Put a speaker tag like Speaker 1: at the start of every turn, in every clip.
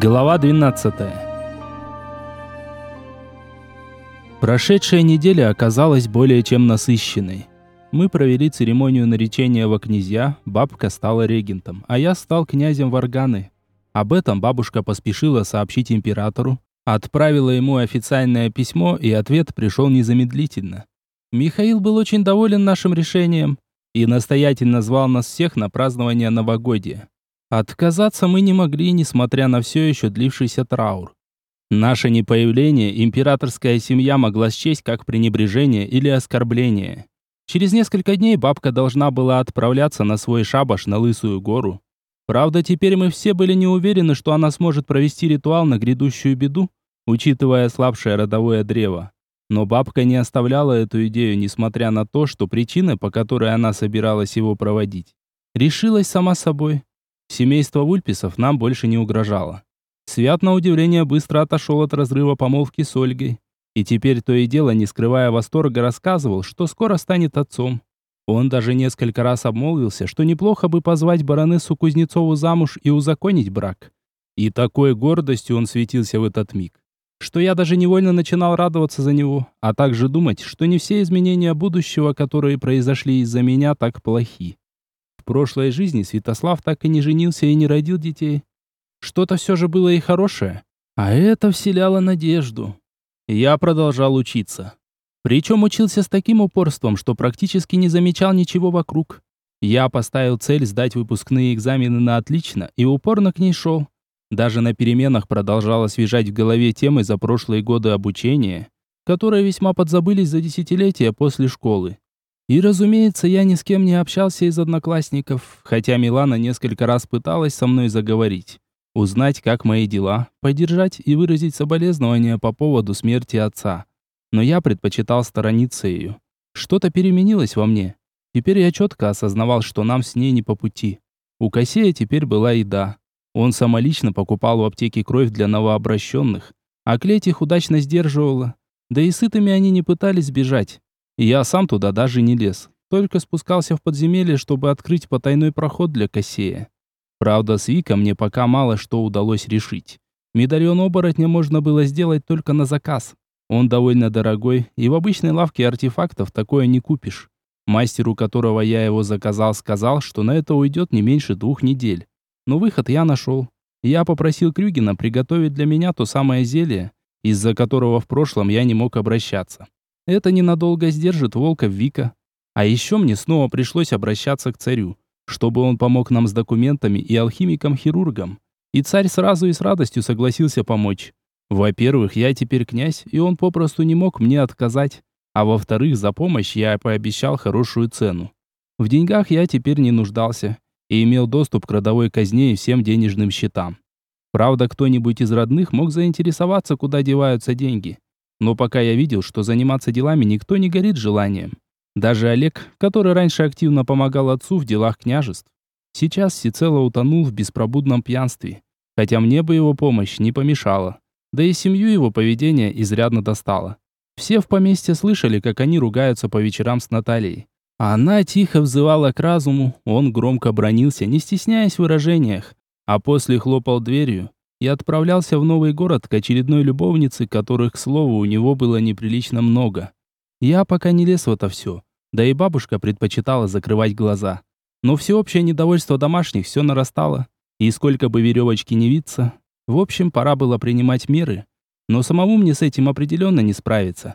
Speaker 1: Глава 12. Прошедшая неделя оказалась более чем насыщенной. Мы провели церемонию наречения во князья, бабка стала регентом, а я стал князем Варганы. Об этом бабушка поспешила сообщить императору, отправила ему официальное письмо, и ответ пришел незамедлительно. Михаил был очень доволен нашим решением и настоятельно звал нас всех на празднование новогодия. Отказаться мы не могли, несмотря на все еще длившийся траур. Наше непоявление императорская семья могла счесть как пренебрежение или оскорбление. Через несколько дней бабка должна была отправляться на свой шабаш на Лысую гору. Правда, теперь мы все были не уверены, что она сможет провести ритуал на грядущую беду, учитывая слабшее родовое древо. Но бабка не оставляла эту идею, несмотря на то, что причина, по которой она собиралась его проводить, решилась сама собой. Семейство Вульписов нам больше не угрожало. Свят, на удивление, быстро отошел от разрыва помолвки с Ольгой. И теперь то и дело, не скрывая восторга, рассказывал, что скоро станет отцом. Он даже несколько раз обмолвился, что неплохо бы позвать баронессу Кузнецову замуж и узаконить брак. И такой гордостью он светился в этот миг, что я даже невольно начинал радоваться за него, а также думать, что не все изменения будущего, которые произошли из-за меня, так плохи. Прошлой жизни Святослав так и не женился и не родил детей. Что-то все же было и хорошее. А это вселяло надежду. Я продолжал учиться. Причем учился с таким упорством, что практически не замечал ничего вокруг. Я поставил цель сдать выпускные экзамены на отлично и упорно к ней шел. Даже на переменах продолжал освежать в голове темы за прошлые годы обучения, которые весьма подзабылись за десятилетия после школы. И, разумеется, я ни с кем не общался из одноклассников, хотя Милана несколько раз пыталась со мной заговорить. Узнать, как мои дела, поддержать и выразить соболезнования по поводу смерти отца. Но я предпочитал сторониться ее. Что-то переменилось во мне. Теперь я четко осознавал, что нам с ней не по пути. У Кассея теперь была еда. Он самолично покупал в аптеке кровь для новообращенных, а клеть их удачно сдерживала. Да и сытыми они не пытались Я сам туда даже не лез, только спускался в подземелье, чтобы открыть потайной проход для Кассея. Правда, с Вика мне пока мало что удалось решить. Медальон оборотня можно было сделать только на заказ. Он довольно дорогой, и в обычной лавке артефактов такое не купишь. Мастеру, которого я его заказал, сказал, что на это уйдет не меньше двух недель. Но выход я нашел. Я попросил Крюгина приготовить для меня то самое зелье, из-за которого в прошлом я не мог обращаться. Это ненадолго сдержит волка Вика. А еще мне снова пришлось обращаться к царю, чтобы он помог нам с документами и алхимиком-хирургом. И царь сразу и с радостью согласился помочь. Во-первых, я теперь князь, и он попросту не мог мне отказать. А во-вторых, за помощь я пообещал хорошую цену. В деньгах я теперь не нуждался и имел доступ к родовой казне и всем денежным счетам. Правда, кто-нибудь из родных мог заинтересоваться, куда деваются деньги. Но пока я видел, что заниматься делами никто не горит желанием. Даже Олег, который раньше активно помогал отцу в делах княжеств, сейчас всецело утонул в беспробудном пьянстве. Хотя мне бы его помощь не помешала. Да и семью его поведение изрядно достало. Все в поместье слышали, как они ругаются по вечерам с Натальей. Она тихо взывала к разуму, он громко бронился, не стесняясь в выражениях, а после хлопал дверью, и отправлялся в новый город к очередной любовнице, которых, к слову, у него было неприлично много. Я пока не лез в это все, да и бабушка предпочитала закрывать глаза. Но всеобщее недовольство домашних все нарастало, и сколько бы веревочки не виться, в общем, пора было принимать меры, но самому мне с этим определенно не справиться.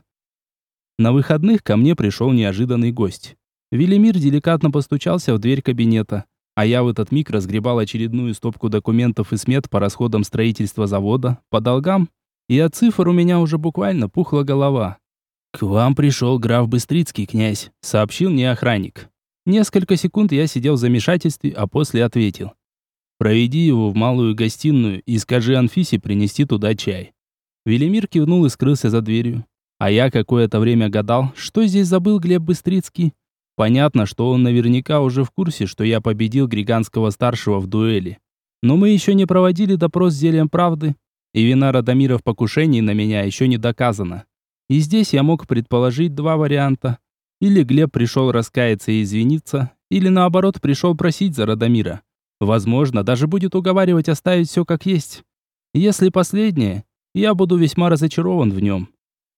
Speaker 1: На выходных ко мне пришел неожиданный гость. Велимир деликатно постучался в дверь кабинета. А я в этот миг разгребал очередную стопку документов и смет по расходам строительства завода, по долгам, и от цифр у меня уже буквально пухла голова. «К вам пришел граф Быстрицкий, князь», — сообщил мне охранник. Несколько секунд я сидел в замешательстве, а после ответил. «Проведи его в малую гостиную и скажи Анфисе принести туда чай». Велимир кивнул и скрылся за дверью. А я какое-то время гадал, что здесь забыл Глеб Быстрицкий. Понятно, что он наверняка уже в курсе, что я победил Григанского-старшего в дуэли. Но мы еще не проводили допрос с зельем правды, и вина Радомира в покушении на меня еще не доказана. И здесь я мог предположить два варианта. Или Глеб пришел раскаяться и извиниться, или наоборот пришел просить за Радомира. Возможно, даже будет уговаривать оставить все как есть. Если последнее, я буду весьма разочарован в нем.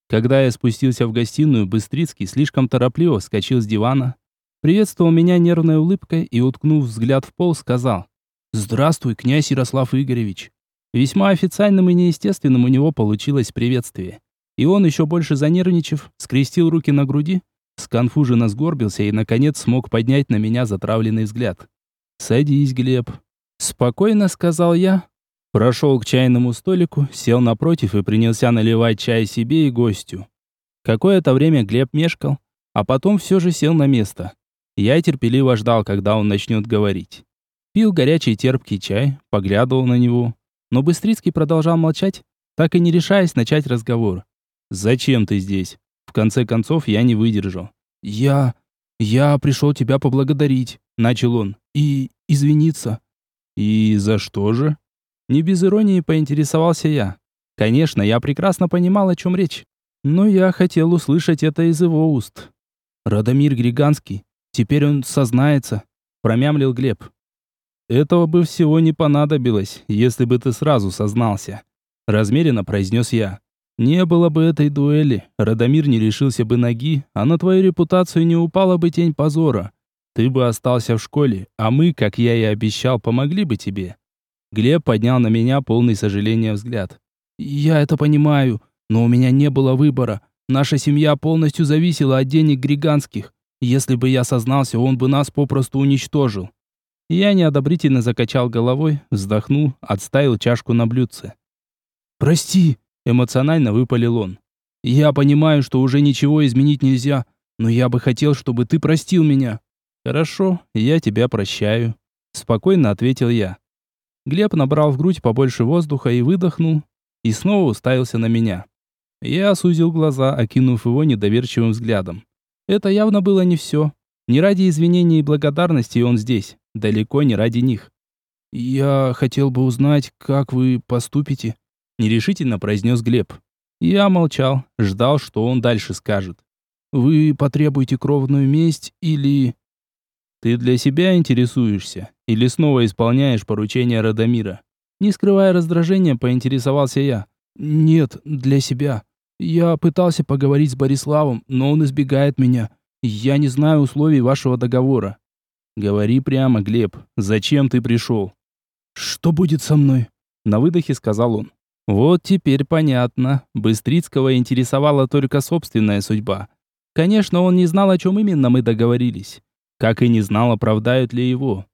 Speaker 1: Когда я спустился в гостиную, Быстрицкий слишком торопливо вскочил с дивана, приветствовал меня нервной улыбкой и, уткнув взгляд в пол, сказал «Здравствуй, князь Ярослав Игоревич». Весьма официальным и неестественным у него получилось приветствие. И он, еще больше занервничав, скрестил руки на груди, сконфуженно сгорбился и, наконец, смог поднять на меня затравленный взгляд. «Садись, Глеб». «Спокойно», — сказал я, Прошел к чайному столику, сел напротив и принялся наливать чай себе и гостю. Какое-то время Глеб мешкал, а потом все же сел на место. Я терпеливо ждал, когда он начнет говорить. Пил горячий терпкий чай, поглядывал на него. Но Быстрицкий продолжал молчать, так и не решаясь начать разговор. «Зачем ты здесь?» В конце концов, я не выдержал. «Я... я пришел тебя поблагодарить», — начал он, — «и извиниться». «И за что же?» Не без иронии поинтересовался я. Конечно, я прекрасно понимал, о чем речь. Но я хотел услышать это из его уст. «Радомир Григанский. Теперь он сознается», — промямлил Глеб. «Этого бы всего не понадобилось, если бы ты сразу сознался», — размеренно произнес я. «Не было бы этой дуэли, Радомир не лишился бы ноги, а на твою репутацию не упала бы тень позора. Ты бы остался в школе, а мы, как я и обещал, помогли бы тебе. Глеб поднял на меня полный сожаления взгляд. «Я это понимаю, но у меня не было выбора. Наша семья полностью зависела от денег Григанских. Если бы я сознался, он бы нас попросту уничтожил». Я неодобрительно закачал головой, вздохнул, отставил чашку на блюдце. «Прости», — эмоционально выпалил он. «Я понимаю, что уже ничего изменить нельзя, но я бы хотел, чтобы ты простил меня». «Хорошо, я тебя прощаю», — спокойно ответил я. Глеб набрал в грудь побольше воздуха и выдохнул, и снова уставился на меня. Я сузил глаза, окинув его недоверчивым взглядом. Это явно было не все. Не ради извинений и благодарности он здесь, далеко не ради них. «Я хотел бы узнать, как вы поступите», — нерешительно произнес Глеб. Я молчал, ждал, что он дальше скажет. «Вы потребуете кровную месть или...» «Ты для себя интересуешься или снова исполняешь поручения Радомира?» Не скрывая раздражения, поинтересовался я. «Нет, для себя. Я пытался поговорить с Бориславом, но он избегает меня. Я не знаю условий вашего договора». «Говори прямо, Глеб. Зачем ты пришел?» «Что будет со мной?» На выдохе сказал он. Вот теперь понятно. Быстрицкого интересовала только собственная судьба. Конечно, он не знал, о чем именно мы договорились как и не знал, оправдают ли его.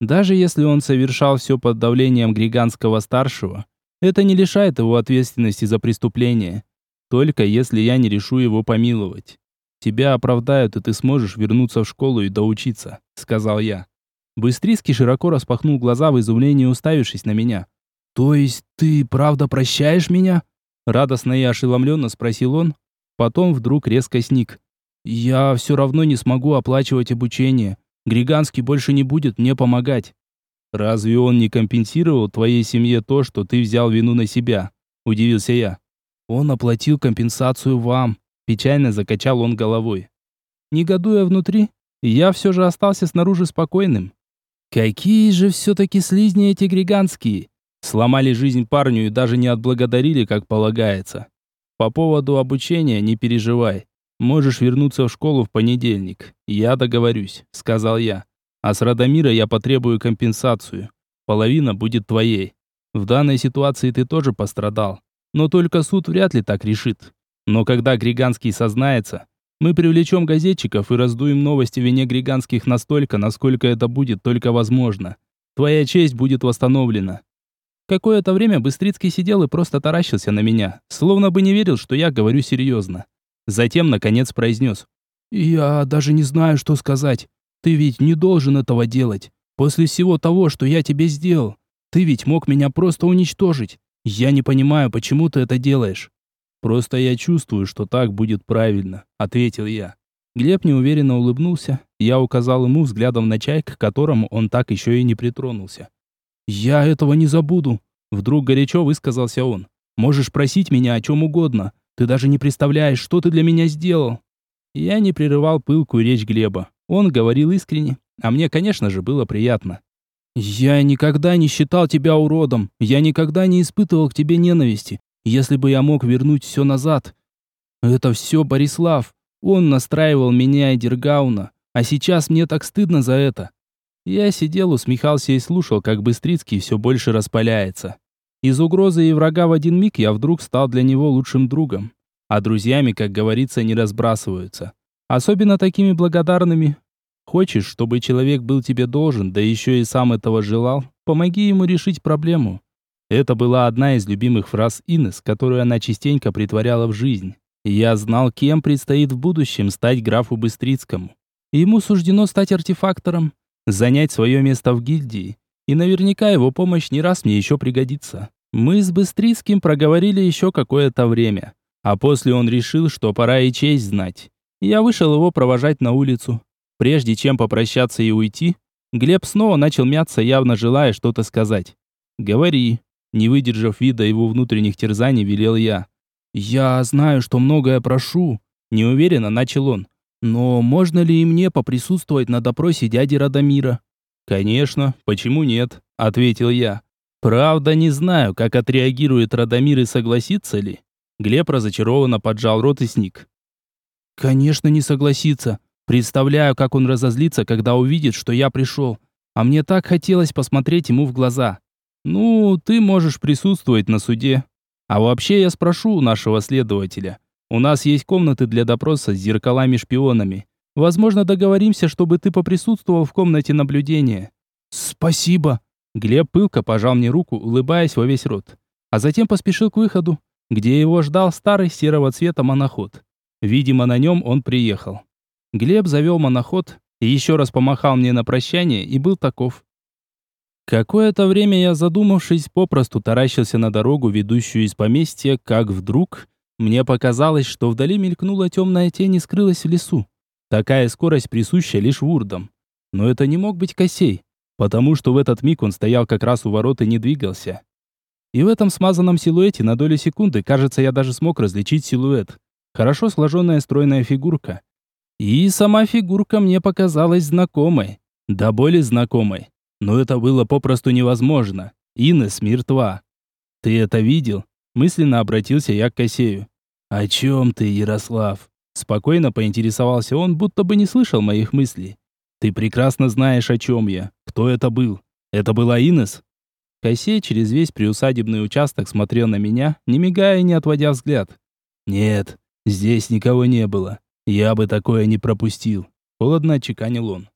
Speaker 1: Даже если он совершал все под давлением Григанского-старшего, это не лишает его ответственности за преступление. Только если я не решу его помиловать. Тебя оправдают, и ты сможешь вернуться в школу и доучиться», — сказал я. Быстрицкий широко распахнул глаза в изумлении, уставившись на меня. «То есть ты правда прощаешь меня?» Радостно и ошеломленно спросил он. Потом вдруг резко сник. Я все равно не смогу оплачивать обучение. Григанский больше не будет мне помогать. Разве он не компенсировал твоей семье то, что ты взял вину на себя? Удивился я. Он оплатил компенсацию вам. Печально закачал он головой. Негодуя внутри, я все же остался снаружи спокойным. Какие же все-таки слизни эти григанские. Сломали жизнь парню и даже не отблагодарили, как полагается. По поводу обучения не переживай. Можешь вернуться в школу в понедельник. Я договорюсь, сказал я. А с Радомира я потребую компенсацию. Половина будет твоей. В данной ситуации ты тоже пострадал. Но только суд вряд ли так решит. Но когда Григанский сознается, мы привлечем газетчиков и раздуем новости вине Григанских настолько, насколько это будет только возможно. Твоя честь будет восстановлена. Какое-то время Быстрицкий сидел и просто таращился на меня, словно бы не верил, что я говорю серьезно. Затем, наконец, произнес. «Я даже не знаю, что сказать. Ты ведь не должен этого делать. После всего того, что я тебе сделал. Ты ведь мог меня просто уничтожить. Я не понимаю, почему ты это делаешь». «Просто я чувствую, что так будет правильно», — ответил я. Глеб неуверенно улыбнулся. Я указал ему взглядом на чай, к которому он так еще и не притронулся. «Я этого не забуду», — вдруг горячо высказался он. «Можешь просить меня о чем угодно, ты даже не представляешь, что ты для меня сделал. Я не прерывал пылкую речь Глеба. Он говорил искренне, а мне, конечно же, было приятно. «Я никогда не считал тебя уродом. Я никогда не испытывал к тебе ненависти. Если бы я мог вернуть все назад. Это все Борислав. Он настраивал меня и Дергауна. А сейчас мне так стыдно за это». Я сидел, усмехался и слушал, как Быстрицкий все больше распаляется. Из угрозы и врага в один миг я вдруг стал для него лучшим другом. А друзьями, как говорится, не разбрасываются. Особенно такими благодарными. Хочешь, чтобы человек был тебе должен, да еще и сам этого желал, помоги ему решить проблему. Это была одна из любимых фраз Инес, которую она частенько притворяла в жизнь. Я знал, кем предстоит в будущем стать графу Быстрицкому. Ему суждено стать артефактором, занять свое место в гильдии, и наверняка его помощь не раз мне еще пригодится. Мы с Быстрицким проговорили еще какое-то время, а после он решил, что пора и честь знать. Я вышел его провожать на улицу. Прежде чем попрощаться и уйти, Глеб снова начал мяться, явно желая что-то сказать. «Говори». Не выдержав вида его внутренних терзаний, велел я. «Я знаю, что многое прошу», — неуверенно начал он. «Но можно ли и мне поприсутствовать на допросе дяди Радомира?» «Конечно, почему нет?» – ответил я. «Правда, не знаю, как отреагирует Радомир и согласится ли». Глеб разочарованно поджал рот и сник. «Конечно, не согласится. Представляю, как он разозлится, когда увидит, что я пришел. А мне так хотелось посмотреть ему в глаза. Ну, ты можешь присутствовать на суде. А вообще я спрошу у нашего следователя. У нас есть комнаты для допроса с зеркалами-шпионами. Возможно, договоримся, чтобы ты поприсутствовал в комнате наблюдения». «Спасибо!» Глеб пылко пожал мне руку, улыбаясь во весь рот. А затем поспешил к выходу, где его ждал старый серого цвета моноход. Видимо, на нем он приехал. Глеб завел моноход еще раз помахал мне на прощание и был таков. Какое-то время я, задумавшись, попросту таращился на дорогу, ведущую из поместья, как вдруг мне показалось, что вдали мелькнула темная тень и скрылась в лесу. Такая скорость присуща лишь вурдам. Но это не мог быть Косей, потому что в этот миг он стоял как раз у ворот и не двигался. И в этом смазанном силуэте на долю секунды, кажется, я даже смог различить силуэт. Хорошо сложенная стройная фигурка. И сама фигурка мне показалась знакомой. Да более знакомой. Но это было попросту невозможно. Инес мертва. «Ты это видел?» Мысленно обратился я к Косею. «О чем ты, Ярослав?» Спокойно поинтересовался он, будто бы не слышал моих мыслей. «Ты прекрасно знаешь, о чем я. Кто это был? Это была Инес?» Косей через весь приусадебный участок смотрел на меня, не мигая и не отводя взгляд. «Нет, здесь никого не было. Я бы такое не пропустил», — холодно отчеканил он.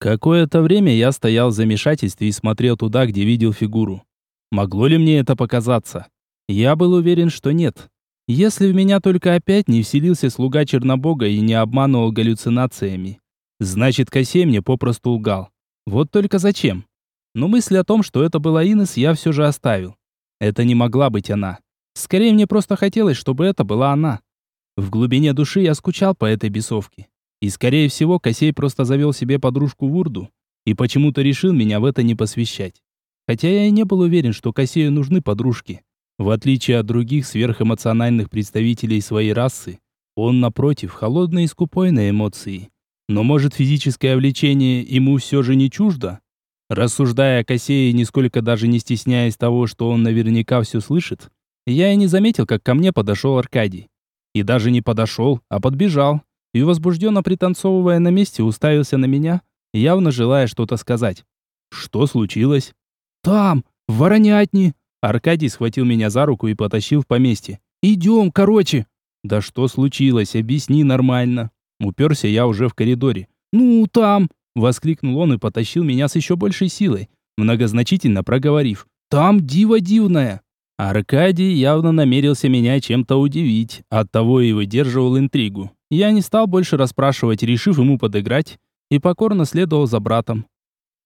Speaker 1: Какое-то время я стоял в замешательстве и смотрел туда, где видел фигуру. Могло ли мне это показаться? Я был уверен, что нет. Если в меня только опять не вселился слуга Чернобога и не обманывал галлюцинациями, значит, Косей мне попросту лгал. Вот только зачем? Но мысль о том, что это была Инес, я все же оставил. Это не могла быть она. Скорее, мне просто хотелось, чтобы это была она. В глубине души я скучал по этой бесовке. И, скорее всего, Косей просто завел себе подружку Вурду и почему-то решил меня в это не посвящать. Хотя я и не был уверен, что Косею нужны подружки. В отличие от других сверхэмоциональных представителей своей расы, он, напротив, холодный и скупой на эмоции. Но может физическое влечение ему все же не чуждо? Рассуждая о Косее, нисколько даже не стесняясь того, что он наверняка все слышит, я и не заметил, как ко мне подошел Аркадий. И даже не подошел, а подбежал. И возбужденно пританцовывая на месте, уставился на меня, явно желая что-то сказать. Что случилось? «Там, в Воронятне!» Аркадий схватил меня за руку и потащил в поместье. «Идем, короче!» «Да что случилось? Объясни нормально!» Уперся я уже в коридоре. «Ну, там!» Воскликнул он и потащил меня с еще большей силой, многозначительно проговорив. «Там диво дивное!» Аркадий явно намерился меня чем-то удивить, оттого и выдерживал интригу. Я не стал больше расспрашивать, решив ему подыграть, и покорно следовал за братом.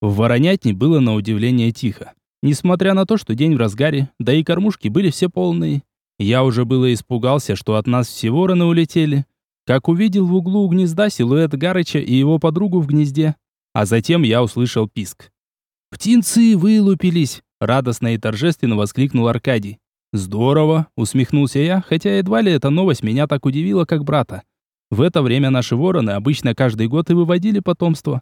Speaker 1: В Воронятне было на удивление тихо. Несмотря на то, что день в разгаре, да и кормушки были все полные. Я уже было испугался, что от нас все вороны улетели. Как увидел в углу гнезда силуэт Гарыча и его подругу в гнезде. А затем я услышал писк. «Птенцы вылупились!» — радостно и торжественно воскликнул Аркадий. «Здорово!» — усмехнулся я, хотя едва ли эта новость меня так удивила, как брата. В это время наши вороны обычно каждый год и выводили потомство.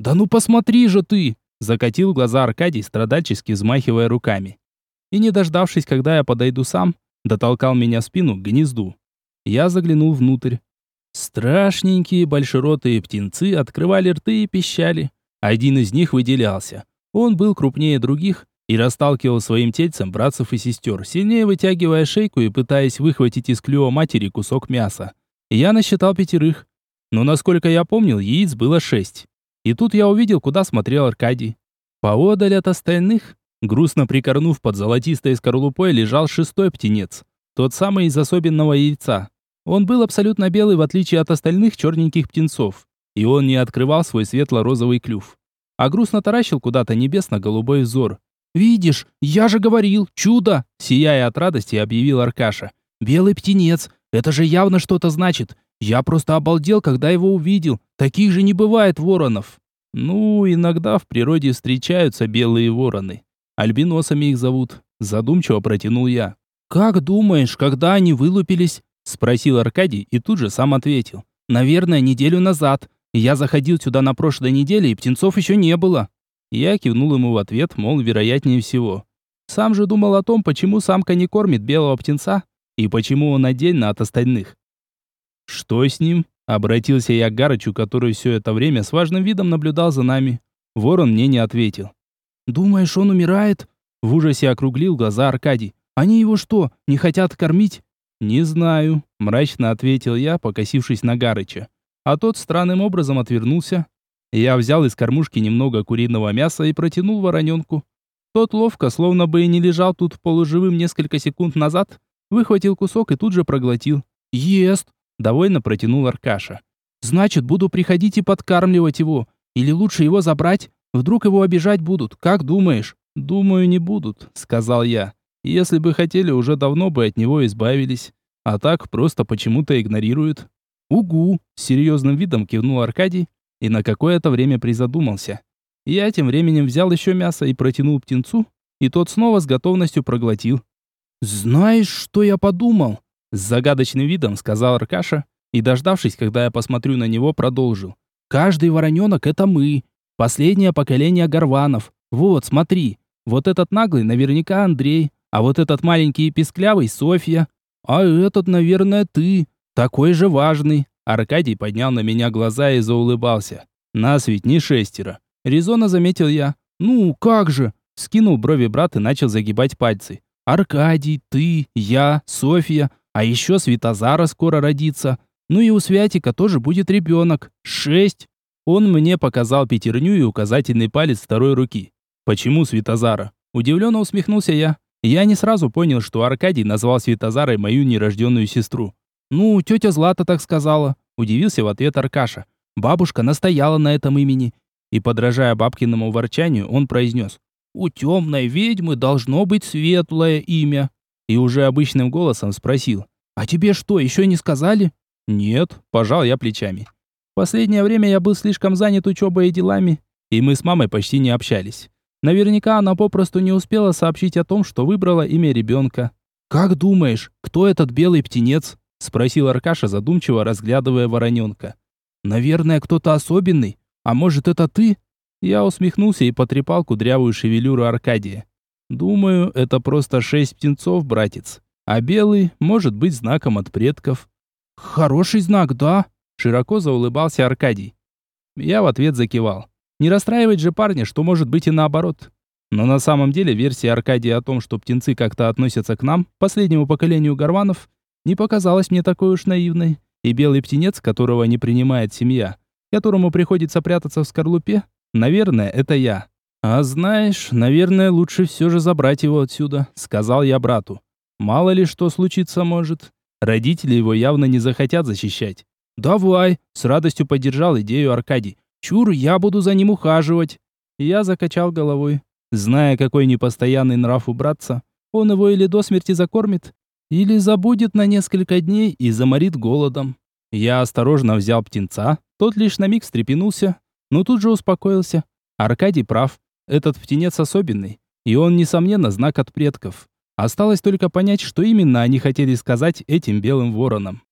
Speaker 1: «Да ну посмотри же ты!» Закатил глаза Аркадий, страдальчески взмахивая руками. И не дождавшись, когда я подойду сам, дотолкал меня в спину к гнезду. Я заглянул внутрь. Страшненькие большеротые птенцы открывали рты и пищали. Один из них выделялся. Он был крупнее других и расталкивал своим тельцем братцев и сестер, сильнее вытягивая шейку и пытаясь выхватить из клюва матери кусок мяса. Я насчитал пятерых. Но, насколько я помнил, яиц было шесть. И тут я увидел, куда смотрел Аркадий. Поодаль от остальных, грустно прикорнув под золотистой скорлупой, лежал шестой птенец. Тот самый из особенного яйца. Он был абсолютно белый, в отличие от остальных черненьких птенцов. И он не открывал свой светло-розовый клюв. А грустно таращил куда-то небесно-голубой взор. «Видишь, я же говорил, чудо!» Сияя от радости, объявил Аркаша. «Белый птенец, это же явно что-то значит. Я просто обалдел, когда его увидел. Таких же не бывает воронов. Ну, иногда в природе встречаются белые вороны. Альбиносами их зовут. Задумчиво протянул я. Как думаешь, когда они вылупились? Спросил Аркадий и тут же сам ответил. Наверное, неделю назад. Я заходил сюда на прошлой неделе, и птенцов еще не было. Я кивнул ему в ответ, мол, вероятнее всего. Сам же думал о том, почему самка не кормит белого птенца и почему он отдельно от остальных. «Что с ним?» — обратился я к Гарычу, который все это время с важным видом наблюдал за нами. Ворон мне не ответил. «Думаешь, он умирает?» В ужасе округлил глаза Аркадий. «Они его что, не хотят кормить?» «Не знаю», — мрачно ответил я, покосившись на Гарыча. А тот странным образом отвернулся. Я взял из кормушки немного куриного мяса и протянул вороненку. Тот ловко, словно бы и не лежал тут полуживым несколько секунд назад, выхватил кусок и тут же проглотил. «Ест!» Довольно протянул Аркаша. Значит, буду приходить и подкармливать его. Или лучше его забрать? Вдруг его обижать будут? Как думаешь? Думаю, не будут, сказал я. Если бы хотели, уже давно бы от него избавились. А так просто почему-то игнорируют. Угу, с серьезным видом кивнул Аркадий и на какое-то время призадумался. Я тем временем взял еще мясо и протянул птенцу, и тот снова с готовностью проглотил. «Знаешь, что я подумал?» С загадочным видом сказал Аркаша и, дождавшись, когда я посмотрю на него, продолжил. «Каждый вороненок — это мы. Последнее поколение горванов. Вот, смотри. Вот этот наглый наверняка Андрей, а вот этот маленький и писклявый — Софья. А этот, наверное, ты. Такой же важный». Аркадий поднял на меня глаза и заулыбался. «Нас ведь не шестеро». Резонно заметил я. «Ну, как же?» Скинул брови брат и начал загибать пальцы. «Аркадий, ты, я, Софья. А еще Светозара скоро родится. Ну и у Святика тоже будет ребенок. Шесть. Он мне показал пятерню и указательный палец второй руки. Почему Светозара? Удивленно усмехнулся я. Я не сразу понял, что Аркадий назвал Светозарой мою нерожденную сестру. Ну, тетя Злата так сказала. Удивился в ответ Аркаша. Бабушка настояла на этом имени. И, подражая бабкиному ворчанию, он произнес. «У темной ведьмы должно быть светлое имя» и уже обычным голосом спросил. «А тебе что, еще не сказали?» «Нет», – пожал я плечами. Последнее время я был слишком занят учебой и делами, и мы с мамой почти не общались. Наверняка она попросту не успела сообщить о том, что выбрала имя ребенка. «Как думаешь, кто этот белый птенец?» – спросил Аркаша, задумчиво разглядывая вороненка. «Наверное, кто-то особенный. А может, это ты?» Я усмехнулся и потрепал кудрявую шевелюру Аркадия. Думаю, это просто шесть птенцов, братец. А белый может быть знаком от предков. Хороший знак, да? Широко заулыбался Аркадий. Я в ответ закивал. Не расстраивать же парня, что может быть и наоборот. Но на самом деле версия Аркадия о том, что птенцы как-то относятся к нам, последнему поколению горванов, не показалась мне такой уж наивной. И белый птенец, которого не принимает семья, которому приходится прятаться в скорлупе, наверное, это я. «А знаешь, наверное, лучше все же забрать его отсюда», — сказал я брату. «Мало ли что случиться может. Родители его явно не захотят защищать». «Давай», — с радостью поддержал идею Аркадий. «Чур, я буду за ним ухаживать». Я закачал головой. Зная, какой непостоянный нрав у братца, он его или до смерти закормит, или забудет на несколько дней и заморит голодом. Я осторожно взял птенца, тот лишь на миг встрепенулся, но тут же успокоился. Аркадий прав. Этот птенец особенный, и он, несомненно, знак от предков. Осталось только понять, что именно они хотели сказать этим белым воронам.